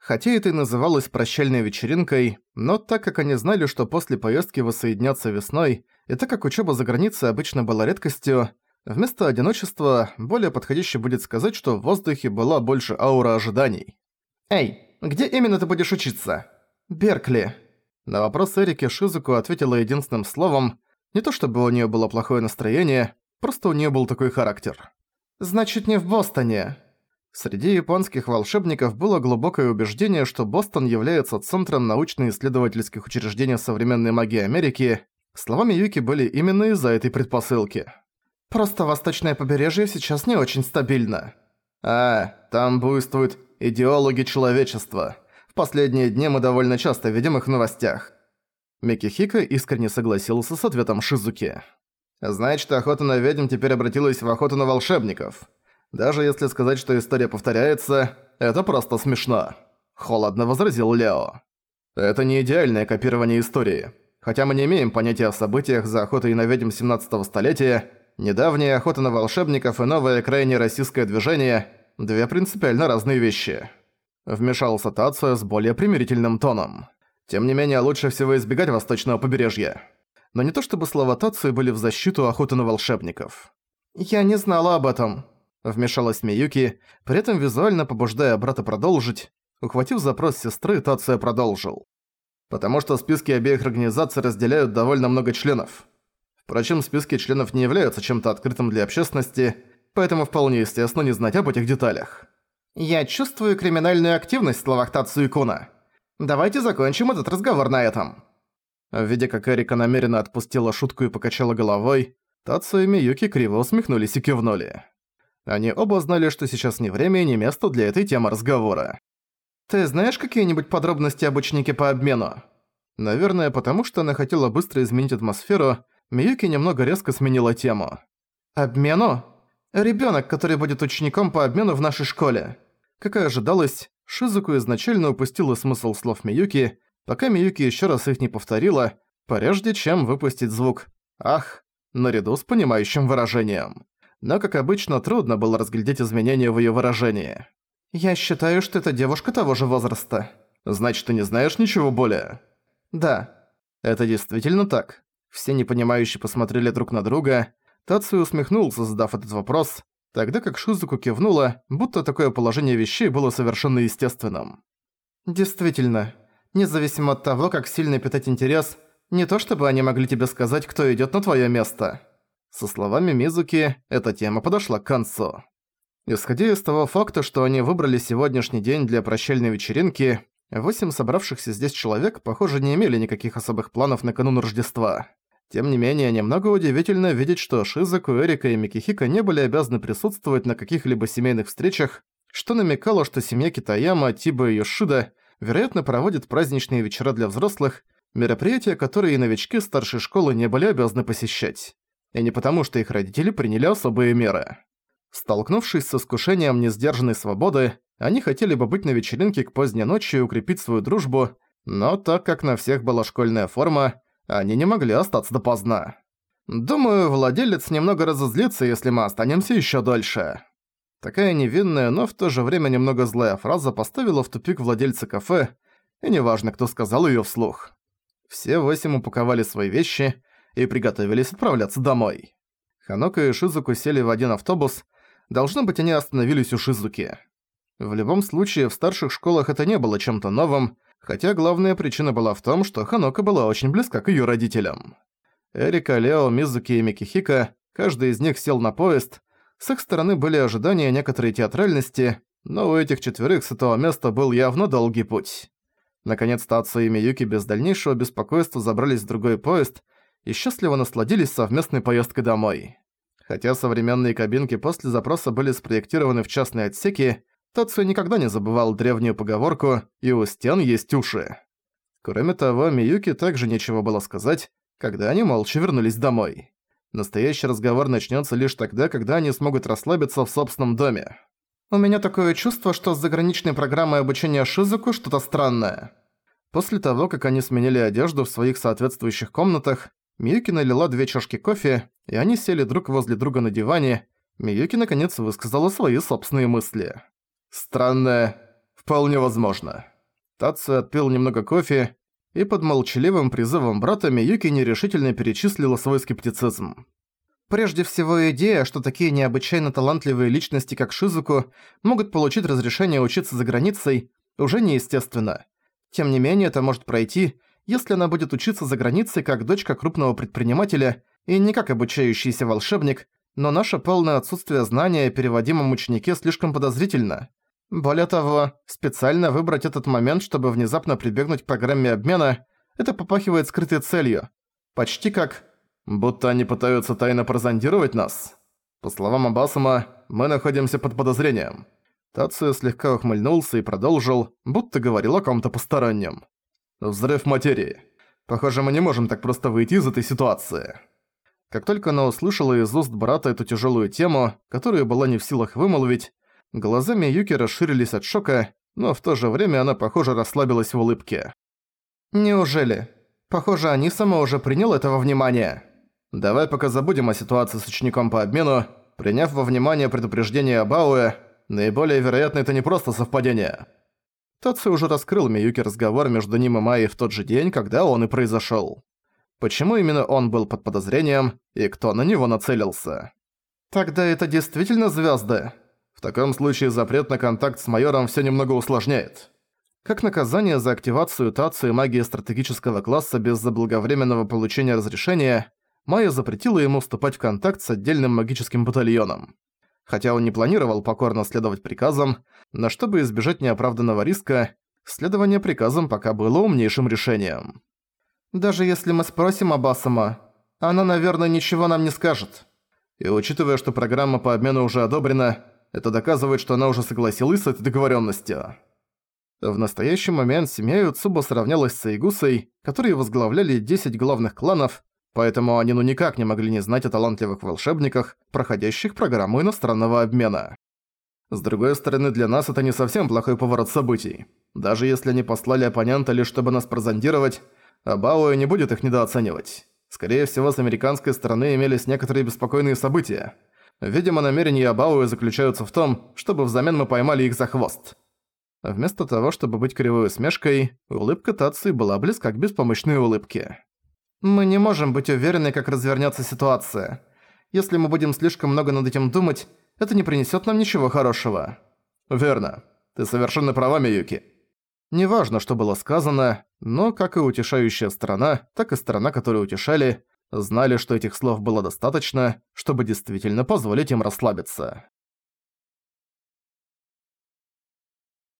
Хотя это и называлось прощальной вечеринкой, но так как они знали, что после поездки воссоединятся весной, и так как учеба за границей обычно была редкостью, вместо одиночества более подходяще будет сказать, что в воздухе была больше аура ожиданий. «Эй, где именно ты будешь учиться?» «Беркли». На вопрос Эрики Шизуку ответила единственным словом, не то чтобы у нее было плохое настроение, просто у нее был такой характер. «Значит, не в Бостоне». Среди японских волшебников было глубокое убеждение, что Бостон является центром научно-исследовательских учреждений современной магии Америки. Словами Юки были именно из-за этой предпосылки. «Просто восточное побережье сейчас не очень стабильно». «А, там буйствуют идеологи человечества. В последние дни мы довольно часто видим их в новостях». Микихика искренне согласился с ответом Шизуки. «Значит, охота на ведьм теперь обратилась в охоту на волшебников». Даже если сказать, что история повторяется, это просто смешно. Холодно возразил Лео. Это не идеальное копирование истории. Хотя мы не имеем понятия о событиях за охотой на ведьм 17 столетия, недавняя охота на волшебников и новое крайне российское движение – две принципиально разные вещи. Вмешался Тацио с более примирительным тоном. Тем не менее, лучше всего избегать восточного побережья. Но не то чтобы слова Тацио были в защиту охоты на волшебников. «Я не знала об этом», Вмешалась Миюки, при этом визуально побуждая брата продолжить. Ухватив запрос сестры, Тация продолжил. «Потому что списки обеих организаций разделяют довольно много членов. Впрочем, списки членов не являются чем-то открытым для общественности, поэтому вполне естественно не знать об этих деталях». «Я чувствую криминальную активность в словах Тацу и Куна. Давайте закончим этот разговор на этом». Видя, как Эрика намеренно отпустила шутку и покачала головой, Тацу и Миюки криво усмехнулись и кивнули. Они оба знали, что сейчас не время и не место для этой темы разговора. «Ты знаешь какие-нибудь подробности об ученике по обмену?» Наверное, потому что она хотела быстро изменить атмосферу, Миюки немного резко сменила тему. «Обмену? Ребёнок, который будет учеником по обмену в нашей школе». Как и ожидалось, Шизуку изначально упустила смысл слов Миюки, пока Миюки ещё раз их не повторила, прежде чем выпустить звук «Ах», наряду с понимающим выражением но, как обычно, трудно было разглядеть изменения в её выражении. «Я считаю, что это девушка того же возраста». «Значит, ты не знаешь ничего более?» «Да». «Это действительно так». Все непонимающие посмотрели друг на друга. Тацию усмехнулся, задав этот вопрос, тогда как Шизуку кивнула, будто такое положение вещей было совершенно естественным. «Действительно, независимо от того, как сильно питать интерес, не то чтобы они могли тебе сказать, кто идёт на твоё место». Со словами Мизуки, эта тема подошла к концу. Исходя из того факта, что они выбрали сегодняшний день для прощальной вечеринки, восемь собравшихся здесь человек, похоже, не имели никаких особых планов на канун Рождества. Тем не менее, немного удивительно видеть, что Шизаку, Эрика и Микихика не были обязаны присутствовать на каких-либо семейных встречах, что намекало, что семья Китаяма, Тиба и Йошида, вероятно, проводит праздничные вечера для взрослых, мероприятия, которые и новички старшей школы не были обязаны посещать и не потому, что их родители приняли особые меры. Столкнувшись с искушением несдержанной свободы, они хотели бы быть на вечеринке к поздней ночи и укрепить свою дружбу, но так как на всех была школьная форма, они не могли остаться допоздна. Думаю, владелец немного разозлится, если мы останемся ещё дольше. Такая невинная, но в то же время немного злая фраза поставила в тупик владельца кафе, и неважно, кто сказал её вслух. Все восемь упаковали свои вещи, и приготовились отправляться домой. Ханока и Шизуку сели в один автобус, должно быть, они остановились у Шизуки. В любом случае, в старших школах это не было чем-то новым, хотя главная причина была в том, что Ханока была очень близка к её родителям. Эрика, Лео, Мизуки и Микихика, каждый из них сел на поезд, с их стороны были ожидания некоторой театральности, но у этих четверых с этого места был явно долгий путь. Наконец Тацу и Миюки без дальнейшего беспокойства забрались в другой поезд, и счастливо насладились совместной поездкой домой. Хотя современные кабинки после запроса были спроектированы в частные отсеки, Тацию никогда не забывал древнюю поговорку «и у стен есть уши». Кроме того, Миюки также нечего было сказать, когда они молча вернулись домой. Настоящий разговор начнется лишь тогда, когда они смогут расслабиться в собственном доме. «У меня такое чувство, что с заграничной программой обучения Шизуку что-то странное». После того, как они сменили одежду в своих соответствующих комнатах, Миюки налила две чашки кофе, и они сели друг возле друга на диване. Миюки наконец высказала свои собственные мысли. «Странное. Вполне возможно». Тацию отпил немного кофе, и под молчаливым призывом брата Миюки нерешительно перечислила свой скептицизм. Прежде всего идея, что такие необычайно талантливые личности, как Шизуку, могут получить разрешение учиться за границей, уже неестественно. Тем не менее, это может пройти, если она будет учиться за границей как дочка крупного предпринимателя и не как обучающийся волшебник, но наше полное отсутствие знания о переводимом ученике слишком подозрительно. Более того, специально выбрать этот момент, чтобы внезапно прибегнуть к программе обмена, это попахивает скрытой целью. Почти как... Будто они пытаются тайно прозондировать нас. По словам Абасама, мы находимся под подозрением. Тацию слегка ухмыльнулся и продолжил, будто говорил о ком-то постороннем. Взрыв материи. Похоже, мы не можем так просто выйти из этой ситуации. Как только она услышала из уст брата эту тяжелую тему, которую была не в силах вымолвить, глазами Юки расширились от шока, но в то же время она, похоже, расслабилась в улыбке. «Неужели? Похоже, они сама уже принял этого внимания. Давай пока забудем о ситуации с учеником по обмену, приняв во внимание предупреждение Абауэ, наиболее вероятно это не просто совпадение». Тацу уже раскрыл Миюки разговор между ним и Майей в тот же день, когда он и произошёл. Почему именно он был под подозрением, и кто на него нацелился? Тогда это действительно звёзды. В таком случае запрет на контакт с майором всё немного усложняет. Как наказание за активацию Тацу и магии стратегического класса без заблаговременного получения разрешения, Майя запретила ему вступать в контакт с отдельным магическим батальоном хотя он не планировал покорно следовать приказам, но чтобы избежать неоправданного риска, следование приказам пока было умнейшим решением. «Даже если мы спросим Абасама, она, наверное, ничего нам не скажет. И учитывая, что программа по обмену уже одобрена, это доказывает, что она уже согласилась с этой договоренностью». В настоящий момент семья Юцуба сравнялась с Игусой, которые возглавляли 10 главных кланов, Поэтому они ну никак не могли не знать о талантливых волшебниках, проходящих программу иностранного обмена. С другой стороны, для нас это не совсем плохой поворот событий. Даже если они послали оппонента лишь чтобы нас прозондировать, Абао не будет их недооценивать. Скорее всего, с американской стороны имелись некоторые беспокойные события. Видимо, намерения Абауэ заключаются в том, чтобы взамен мы поймали их за хвост. Вместо того, чтобы быть кривой усмешкой, улыбка Таци была близка к беспомощной улыбке. Мы не можем быть уверены, как развернется ситуация. Если мы будем слишком много над этим думать, это не принесет нам ничего хорошего. Верно. Ты совершенно права, Миюки. Неважно, что было сказано, но как и утешающая сторона, так и сторона, которую утешали, знали, что этих слов было достаточно, чтобы действительно позволить им расслабиться.